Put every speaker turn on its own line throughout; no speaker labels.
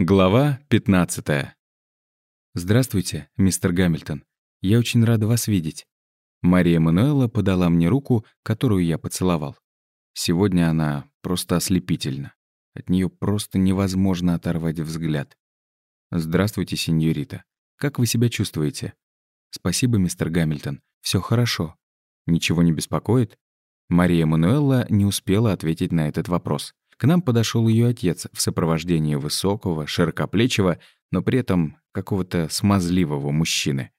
Глава 15. «Здравствуйте, мистер Гамильтон. Я очень рада вас видеть». Мария Мануэла подала мне руку, которую я поцеловал. Сегодня она просто ослепительна. От нее просто невозможно оторвать взгляд. «Здравствуйте, сеньорита. Как вы себя чувствуете?» «Спасибо, мистер Гамильтон. Все хорошо. Ничего не беспокоит?» Мария Мануэлла не успела ответить на этот вопрос. К нам подошел ее отец в сопровождении высокого, широкоплечего, но при этом какого-то смазливого мужчины.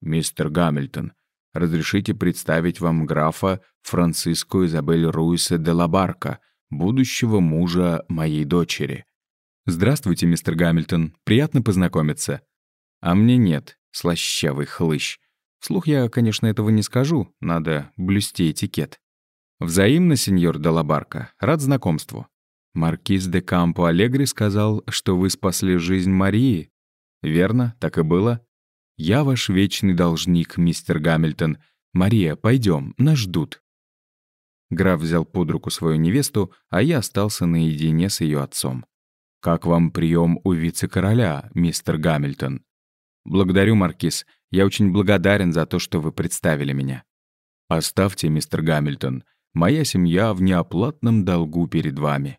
«Мистер Гамильтон, разрешите представить вам графа Франциско Изабель Руиса де Лабарка, будущего мужа моей дочери».
«Здравствуйте, мистер Гамильтон. Приятно познакомиться». «А мне нет, слащавый хлыщ. Вслух я, конечно, этого не скажу, надо блюсти этикет». «Взаимно, сеньор Далабарка. Рад знакомству». «Маркиз де Кампо Алегри сказал, что вы спасли жизнь Марии». «Верно, так и было». «Я ваш вечный должник, мистер Гамильтон. Мария, пойдем, нас ждут». Граф взял под руку свою невесту, а я остался наедине с ее отцом. «Как вам прием у вице-короля, мистер Гамильтон?» «Благодарю, Маркиз. Я очень благодарен за то, что вы представили меня». «Оставьте, мистер Гамильтон. Моя семья в неоплатном долгу перед вами».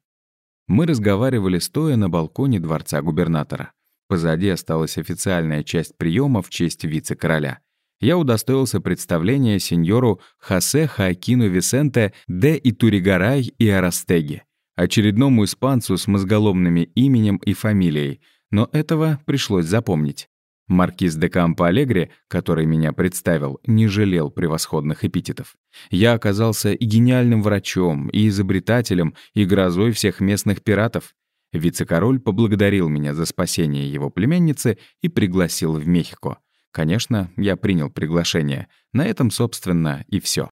Мы разговаривали, стоя на балконе дворца губернатора. Позади осталась официальная часть приема в честь вице-короля. Я удостоился представления сеньору Хосе Хаакину Висенте де Итуригарай и Арастеги, очередному испанцу с мозголомными именем и фамилией, но этого пришлось запомнить. Маркиз де Кампо Алегри, который меня представил, не жалел превосходных эпитетов. Я оказался и гениальным врачом, и изобретателем, и грозой всех местных пиратов. Вице-король поблагодарил меня за спасение его племянницы и пригласил в Мехико. Конечно, я принял приглашение. На этом, собственно, и все.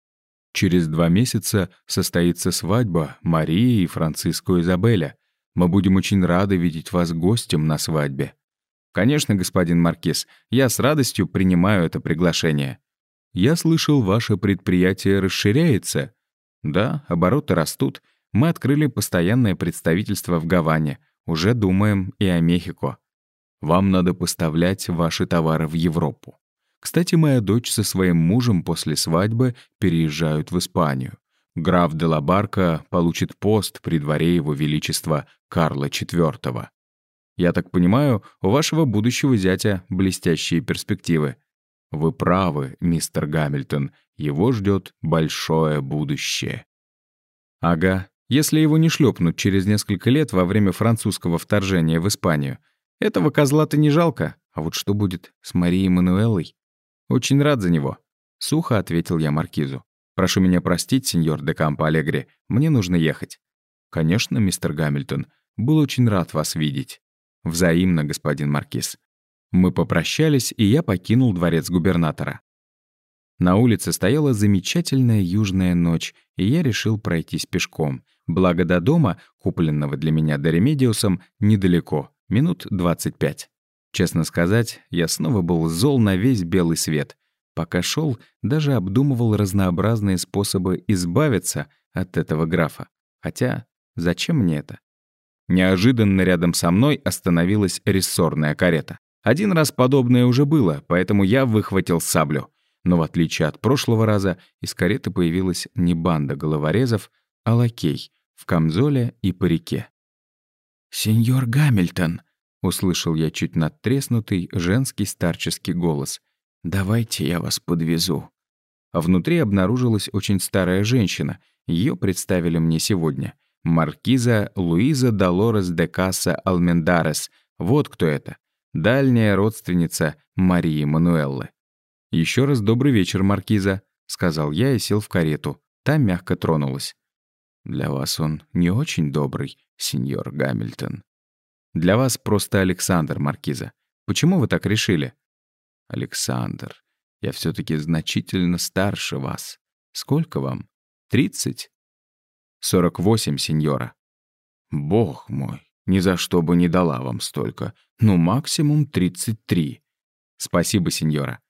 Через два месяца состоится свадьба Марии и Франциско Изабеля. Мы будем очень рады видеть вас гостем на свадьбе. «Конечно, господин Маркиз, я с радостью принимаю это приглашение». «Я слышал, ваше предприятие расширяется». «Да, обороты растут. Мы открыли постоянное представительство в Гаване. Уже думаем и о Мехико. Вам надо поставлять ваши товары в Европу. Кстати, моя дочь со своим мужем после свадьбы переезжают в Испанию. Граф де Лабарка получит пост при дворе его величества Карла IV. Я так понимаю, у вашего будущего зятя блестящие перспективы. Вы правы, мистер Гамильтон, его ждет большое будущее. Ага, если его не шлепнут через несколько лет во время французского вторжения в Испанию. Этого козла-то не жалко. А вот что будет с Марией Мануэлой? Очень рад за него. Сухо ответил я маркизу. «Прошу меня простить, сеньор де Кампо Алегри, мне нужно ехать». «Конечно, мистер Гамильтон. Был очень рад вас видеть». «Взаимно, господин Маркиз». Мы попрощались, и я покинул дворец губернатора. На улице стояла замечательная южная ночь, и я решил пройтись пешком. Благо до дома, купленного для меня Доремедиусом, недалеко, минут 25. Честно сказать, я снова был зол на весь белый свет. Пока шел, даже обдумывал разнообразные способы избавиться от этого графа. Хотя, зачем мне это? Неожиданно рядом со мной остановилась рессорная карета. Один раз подобное уже было, поэтому я выхватил саблю. Но в отличие от прошлого раза, из кареты появилась не банда головорезов, а лакей в камзоле и парике. «Сеньор Гамильтон», — услышал я чуть надтреснутый женский старческий голос, «давайте я вас подвезу». А внутри обнаружилась очень старая женщина, ее представили мне сегодня — Маркиза Луиза Долорес де Касса Алмендарес. Вот кто это. Дальняя родственница Марии Мануэллы. Еще раз добрый вечер, Маркиза», — сказал я и сел в карету. Та мягко тронулась. «Для вас он не очень добрый, сеньор Гамильтон». «Для вас просто Александр, Маркиза. Почему вы так решили?» «Александр, я все таки значительно старше вас. Сколько вам? Тридцать?» «Сорок восемь, сеньора». «Бог мой, ни за что бы не дала вам столько. Ну, максимум тридцать три». «Спасибо, сеньора».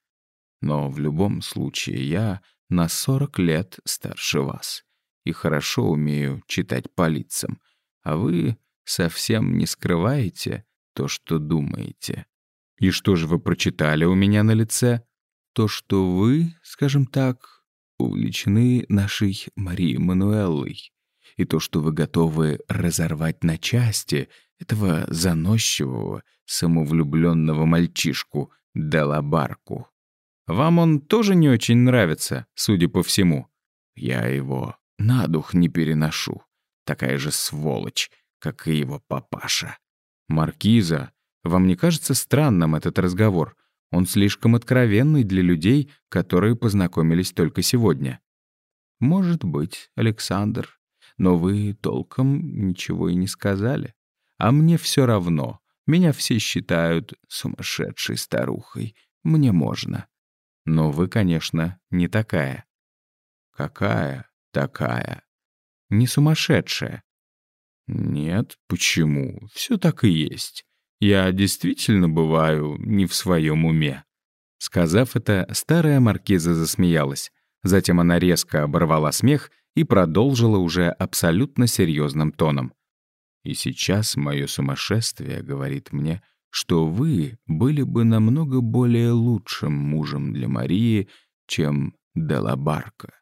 «Но в любом случае я на сорок лет старше вас и хорошо умею читать по лицам. А вы
совсем не скрываете то, что думаете.
И что же вы прочитали у меня на лице?
То, что вы, скажем так, увлечены нашей Марией Мануэллой. И то, что вы готовы разорвать на части этого заносчивого, самовлюбленного мальчишку Делабарку.
Вам он тоже не очень нравится, судя по всему.
Я его на дух не переношу. Такая же сволочь, как и его папаша.
Маркиза, вам не кажется странным этот разговор? Он слишком откровенный для людей, которые познакомились только сегодня.
Может быть, Александр, но вы толком ничего и не сказали. А мне все равно. Меня все считают сумасшедшей старухой. Мне можно.
Но вы, конечно, не такая.
Какая такая?
Не сумасшедшая.
Нет, почему? Все так и есть. Я действительно бываю не в своем уме.
Сказав это, старая маркиза засмеялась. Затем она резко оборвала смех и продолжила уже абсолютно серьезным тоном.
«И сейчас мое сумасшествие говорит мне, что вы были бы намного более лучшим мужем для Марии, чем Делабарка.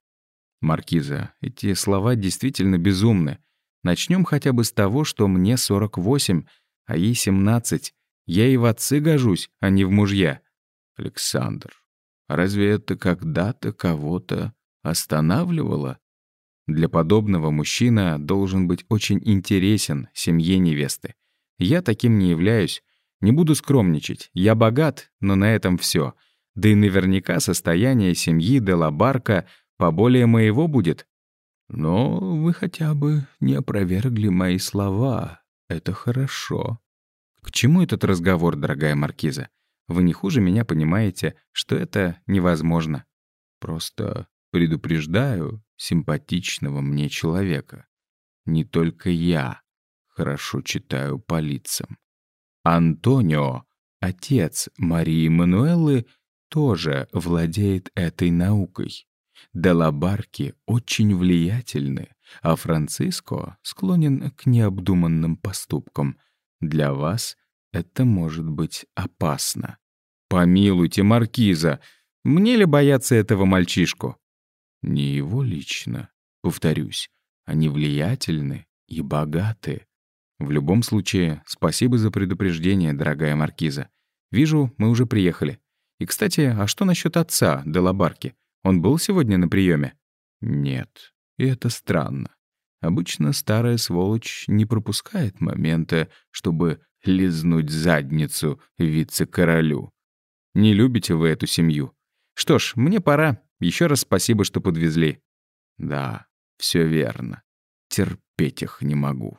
Маркиза, эти слова действительно безумны. Начнем хотя бы с того, что мне 48, а ей 17. Я и в отцы гожусь, а не в мужья.
Александр, разве это когда-то кого-то останавливало?
Для подобного мужчина должен быть очень интересен семье невесты. Я таким не являюсь, не буду скромничать. Я богат, но на этом все. Да и наверняка состояние семьи Делабарка поболее моего будет.
Но вы хотя бы не опровергли мои слова. Это хорошо.
К чему этот разговор, дорогая маркиза? Вы не хуже меня понимаете, что это невозможно.
Просто предупреждаю симпатичного мне человека. Не только я хорошо читаю по лицам. Антонио, отец Марии Мануэллы, тоже владеет этой наукой. Делабарки очень влиятельны, а Франциско склонен к необдуманным поступкам. Для вас это может быть опасно.
«Помилуйте, Маркиза, мне ли бояться этого мальчишку?»
«Не его лично. Повторюсь, они влиятельны и богаты.
В любом случае, спасибо за предупреждение, дорогая маркиза. Вижу, мы уже приехали. И, кстати, а что насчет отца Делабарки? Он был сегодня на приеме?
Нет. И это странно. Обычно старая сволочь не пропускает момента, чтобы лизнуть задницу вице-королю.
Не любите вы эту семью? Что ж, мне пора. Еще раз спасибо, что подвезли.
Да, все верно. Терпеть их не могу.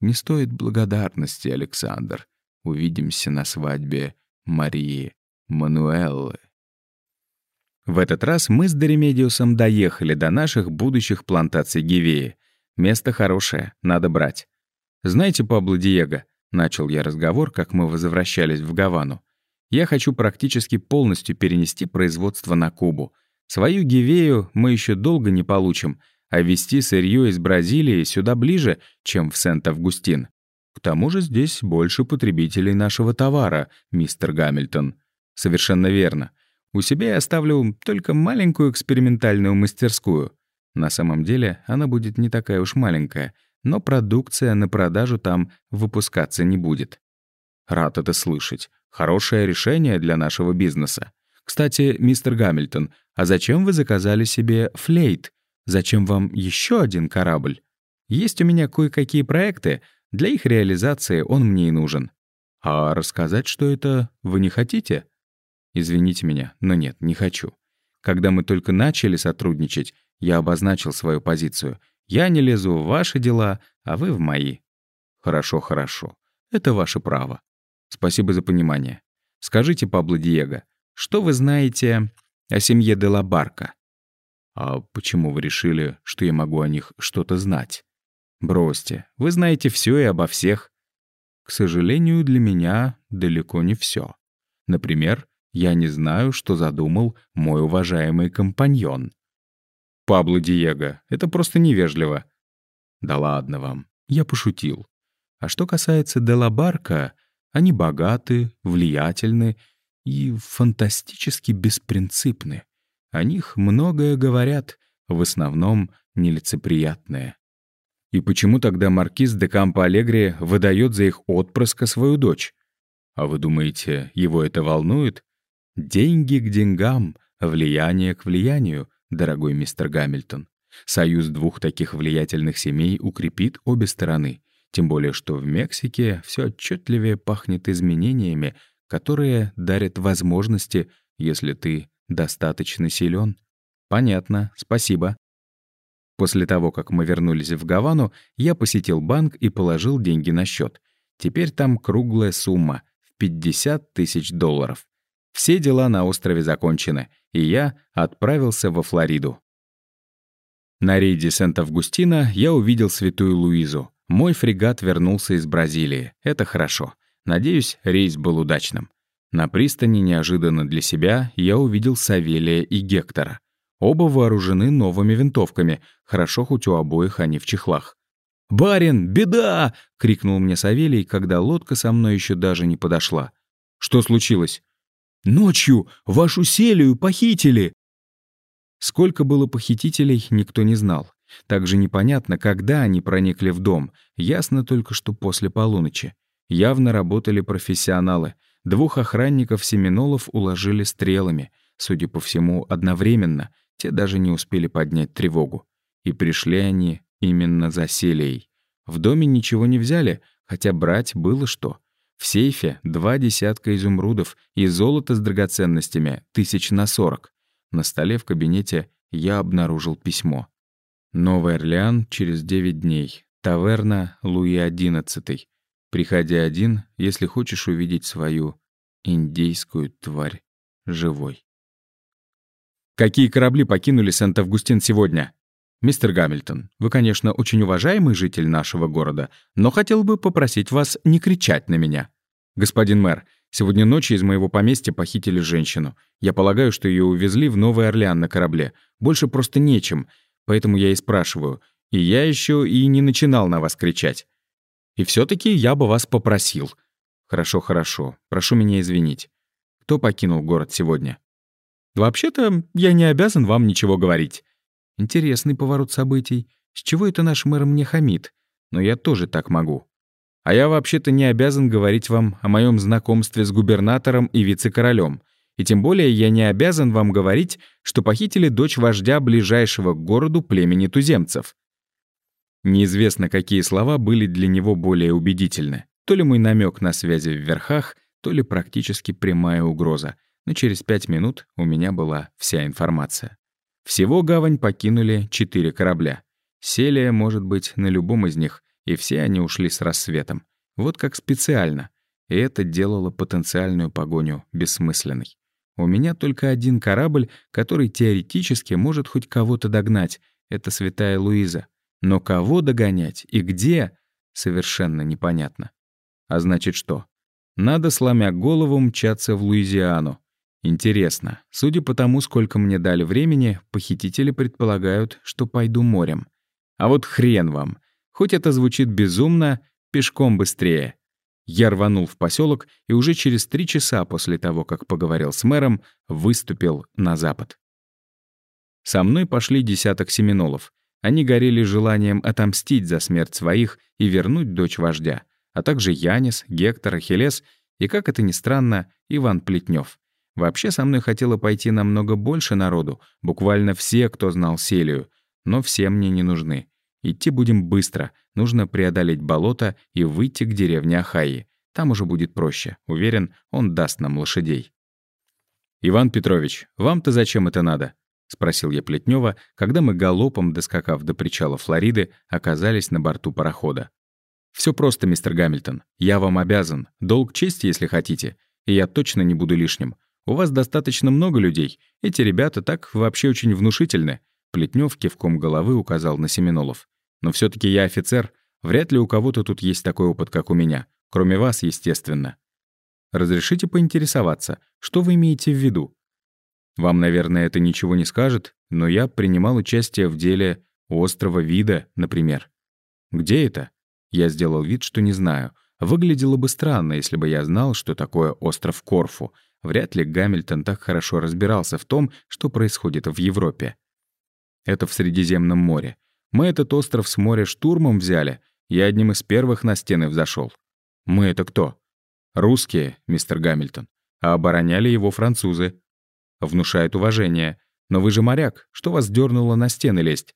Не стоит благодарности, Александр. Увидимся на свадьбе Марии Мануэллы.
В этот раз мы с Доремедиусом доехали до наших будущих плантаций Гивеи. Место хорошее, надо брать. «Знаете, Пабло Диего», — начал я разговор, как мы возвращались в Гавану, «я хочу практически полностью перенести производство на Кубу. Свою Гивею мы еще долго не получим — а везти сырье из Бразилии сюда ближе, чем в Сент-Августин. К тому же здесь больше потребителей нашего товара, мистер Гамильтон. Совершенно верно. У себя я оставлю только маленькую экспериментальную мастерскую. На самом деле она будет не такая уж маленькая, но продукция на продажу там выпускаться не будет. Рад это слышать. Хорошее решение для нашего бизнеса. Кстати, мистер Гамильтон, а зачем вы заказали себе флейт? Зачем вам еще один корабль? Есть у меня кое-какие проекты, для их реализации он мне и нужен. А рассказать, что это, вы не хотите? Извините меня, но нет, не хочу. Когда мы только начали сотрудничать, я обозначил свою позицию. Я не лезу в ваши дела, а вы в мои. Хорошо, хорошо. Это ваше право. Спасибо за понимание. Скажите, Пабло Диего, что вы знаете о семье Делабарка?
«А почему вы решили, что я могу о них что-то знать?»
«Бросьте, вы знаете все и обо всех».
«К сожалению, для меня далеко не все. Например, я не знаю, что задумал мой уважаемый компаньон».
«Пабло Диего, это просто невежливо».
«Да ладно вам, я пошутил.
А что касается Делабарка, они богаты, влиятельны и фантастически беспринципны. О них многое говорят, в основном нелицеприятное. И почему тогда маркиз де Кампо Алегри выдает за их отпрыска свою дочь? А вы думаете, его это волнует? Деньги к деньгам, влияние к влиянию, дорогой мистер Гамильтон. Союз двух таких влиятельных семей укрепит обе стороны, тем более что в Мексике все отчетливее пахнет изменениями, которые дарят возможности, если ты достаточно силен. Понятно, спасибо. После того, как мы вернулись в Гавану, я посетил банк и положил деньги на счет. Теперь там круглая сумма — в 50 тысяч долларов. Все дела на острове закончены, и я отправился во Флориду. На рейде Сент-Августина я увидел Святую Луизу. Мой фрегат вернулся из Бразилии. Это хорошо. Надеюсь, рейс был удачным. На пристани неожиданно для себя я увидел Савелия и Гектора. Оба вооружены новыми винтовками, хорошо хоть у обоих они в чехлах. «Барин, беда!» — крикнул мне Савелий, когда лодка со мной еще даже не подошла. «Что случилось?» «Ночью вашу Селию похитили!» Сколько было похитителей, никто не знал. Также непонятно, когда они проникли в дом. Ясно только, что после полуночи. Явно работали профессионалы. Двух охранников Семенолов уложили стрелами. Судя по всему, одновременно. Те даже не успели поднять тревогу. И пришли они именно за Селией. В доме ничего не взяли, хотя брать было что. В сейфе два десятка изумрудов и золото с драгоценностями тысяч на сорок. На столе в кабинете я обнаружил письмо. Новый Орлеан через девять дней. Таверна Луи XI. Приходи один, если хочешь увидеть свою индейскую тварь живой. Какие корабли покинули Сент-Августин сегодня? Мистер Гамильтон, вы, конечно, очень уважаемый житель нашего города, но хотел бы попросить вас не кричать на меня. Господин мэр, сегодня ночью из моего поместья похитили женщину. Я полагаю, что ее увезли в Новый Орлеан на корабле. Больше просто нечем, поэтому я и спрашиваю. И я еще и не начинал на вас кричать. И все таки я бы вас попросил. Хорошо, хорошо. Прошу меня извинить. Кто покинул город сегодня? Вообще-то, я не обязан вам ничего говорить. Интересный поворот событий. С чего это наш мэр мне хамит? Но я тоже так могу. А я вообще-то не обязан говорить вам о моем знакомстве с губернатором и вице-королем. И тем более я не обязан вам говорить, что похитили дочь вождя ближайшего к городу племени туземцев. Неизвестно, какие слова были для него более убедительны. То ли мой намек на связи в верхах, то ли практически прямая угроза. Но через пять минут у меня была вся информация. Всего гавань покинули четыре корабля. Селия может быть на любом из них, и все они ушли с рассветом. Вот как специально. И это делало потенциальную погоню бессмысленной. У меня только один корабль, который теоретически может хоть кого-то догнать. Это Святая Луиза. Но кого догонять и где — совершенно непонятно. А значит что? Надо, сломя голову, мчаться в Луизиану. Интересно, судя по тому, сколько мне дали времени, похитители предполагают, что пойду морем. А вот хрен вам. Хоть это звучит безумно, пешком быстрее. Я рванул в поселок и уже через три часа после того, как поговорил с мэром, выступил на запад. Со мной пошли десяток семинолов. Они горели желанием отомстить за смерть своих и вернуть дочь вождя, а также Янис, Гектор, Ахиллес и, как это ни странно, Иван Плетнев. Вообще со мной хотело пойти намного больше народу, буквально все, кто знал Селию, но все мне не нужны. Идти будем быстро, нужно преодолеть болото и выйти к деревне Ахаи. Там уже будет проще, уверен, он даст нам лошадей. «Иван Петрович, вам-то зачем это надо?» — спросил я Плетнева, когда мы галопом, доскакав до причала Флориды, оказались на борту парохода. Все просто, мистер Гамильтон. Я вам обязан. Долг чести, если хотите. И я точно не буду лишним. У вас достаточно много людей. Эти ребята так вообще очень внушительны». Плетнев кивком головы указал на Семенолов. «Но все таки я офицер. Вряд ли у кого-то тут есть такой опыт, как у меня. Кроме вас, естественно. Разрешите поинтересоваться, что вы имеете в виду?» Вам, наверное, это ничего не скажет, но я принимал участие в деле острова Вида, например. Где это? Я сделал вид, что не знаю. Выглядело бы странно, если бы я знал, что такое остров Корфу. Вряд ли Гамильтон так хорошо разбирался в том, что происходит в Европе. Это в Средиземном море. Мы этот остров с моря штурмом взяли. Я одним из первых на стены взошел. Мы это кто? Русские, мистер Гамильтон. А обороняли его французы. Внушает уважение. Но вы же моряк. Что вас дернуло на стены лезть?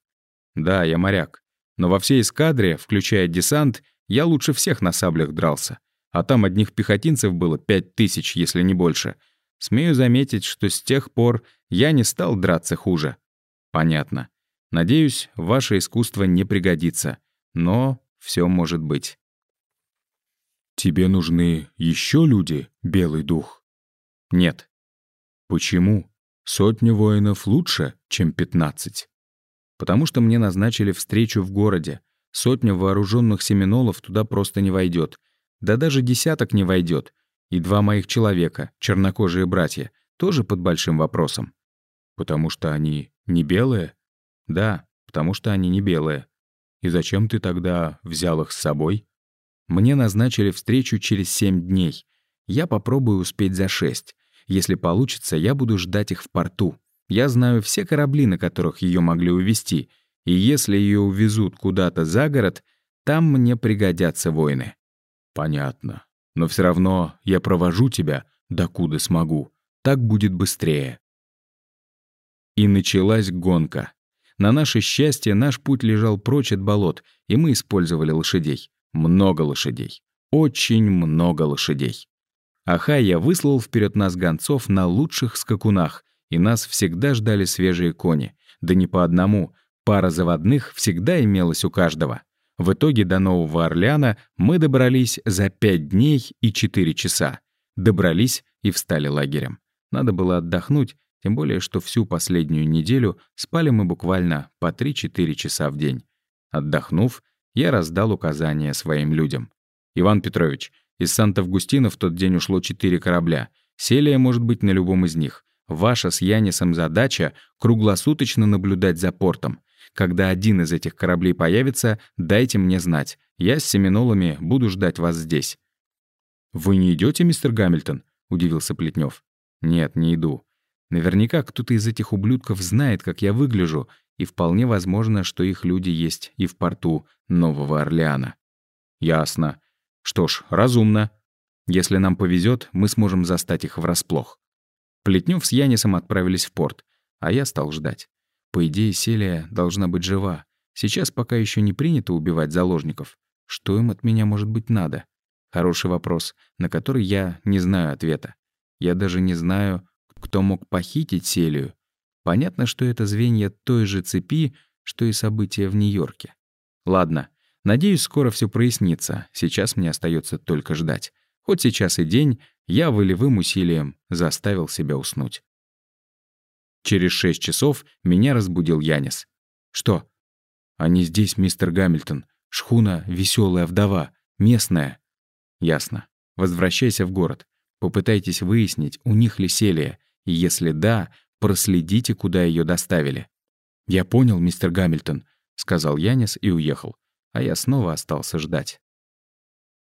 Да, я моряк. Но во всей эскадре, включая десант, я лучше всех на саблях дрался. А там одних пехотинцев было пять тысяч, если не больше. Смею заметить, что с тех пор я не стал драться хуже. Понятно. Надеюсь, ваше искусство не пригодится. Но все может быть.
Тебе нужны еще люди, Белый Дух?
Нет.
Почему? Сотня воинов лучше, чем пятнадцать.
Потому что мне назначили встречу в городе. Сотня вооруженных семинолов туда просто не войдет. Да даже десяток не войдет. И два моих человека, чернокожие братья, тоже под большим вопросом.
Потому что они не белые?
Да, потому что они не белые.
И зачем ты тогда взял их с собой?
Мне назначили встречу через семь дней. Я попробую успеть за шесть. Если получится, я буду ждать их в порту. Я знаю все корабли, на которых ее могли увезти, и если ее увезут куда-то за город, там мне пригодятся воины.
Понятно. Но все равно я провожу тебя, докуда смогу. Так будет быстрее.
И началась гонка. На наше счастье, наш путь лежал прочь от болот, и мы использовали лошадей. Много лошадей. Очень много лошадей. Ахайя выслал вперед нас гонцов на лучших скакунах, и нас всегда ждали свежие кони. Да не по одному, пара заводных всегда имелась у каждого. В итоге до Нового Орлеана мы добрались за пять дней и четыре часа. Добрались и встали лагерем. Надо было отдохнуть, тем более, что всю последнюю неделю спали мы буквально по 3-4 часа в день. Отдохнув, я раздал указания своим людям. «Иван Петрович, из Санта-Августина в тот день ушло четыре корабля. Селия может быть на любом из них. Ваша с Янисом задача — круглосуточно наблюдать за портом. Когда один из этих кораблей появится, дайте мне знать. Я с семинолами буду ждать вас здесь».
«Вы не идете, мистер Гамильтон?» — удивился Плетнев.
«Нет, не иду. Наверняка кто-то из этих ублюдков знает, как я выгляжу, и вполне возможно, что их люди есть и в порту Нового Орлеана».
«Ясно. Что ж, разумно. Если нам повезет, мы сможем застать их врасплох».
Плетнев с Янисом отправились в порт, а я стал ждать. По идее, Селия должна быть жива. Сейчас пока еще не принято убивать заложников. Что им от меня может быть надо? Хороший вопрос, на который я не знаю ответа. Я даже не знаю, кто мог похитить Селию. Понятно, что это звенья той же цепи, что и события в Нью-Йорке. Ладно, надеюсь, скоро все прояснится. Сейчас мне остается только ждать. Хоть сейчас и день, я волевым усилием заставил себя уснуть. Через шесть часов меня разбудил Янис. «Что?» «Они здесь, мистер Гамильтон. Шхуна — веселая вдова, местная». «Ясно. Возвращайся в город. Попытайтесь выяснить, у них ли Селия, и если да, проследите, куда ее доставили». «Я понял, мистер Гамильтон», — сказал Янис и уехал. А я снова остался ждать.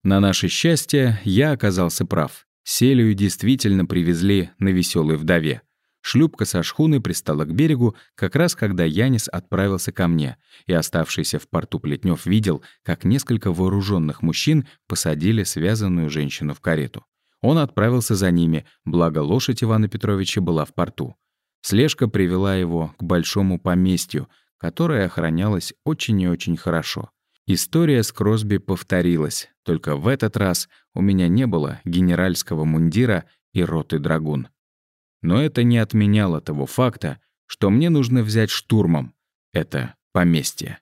На наше счастье, я оказался прав. Селию действительно привезли на веселой вдове. Шлюпка со шхуны пристала к берегу, как раз когда Янис отправился ко мне, и оставшийся в порту Плетнев видел, как несколько вооруженных мужчин посадили связанную женщину в карету. Он отправился за ними, благо лошадь Ивана Петровича была в порту. Слежка привела его к большому поместью, которое охранялось очень и очень хорошо. История с Кросби повторилась, только в этот раз у меня не было генеральского мундира и роты драгун. Но это не отменяло того факта, что мне нужно взять штурмом это поместье.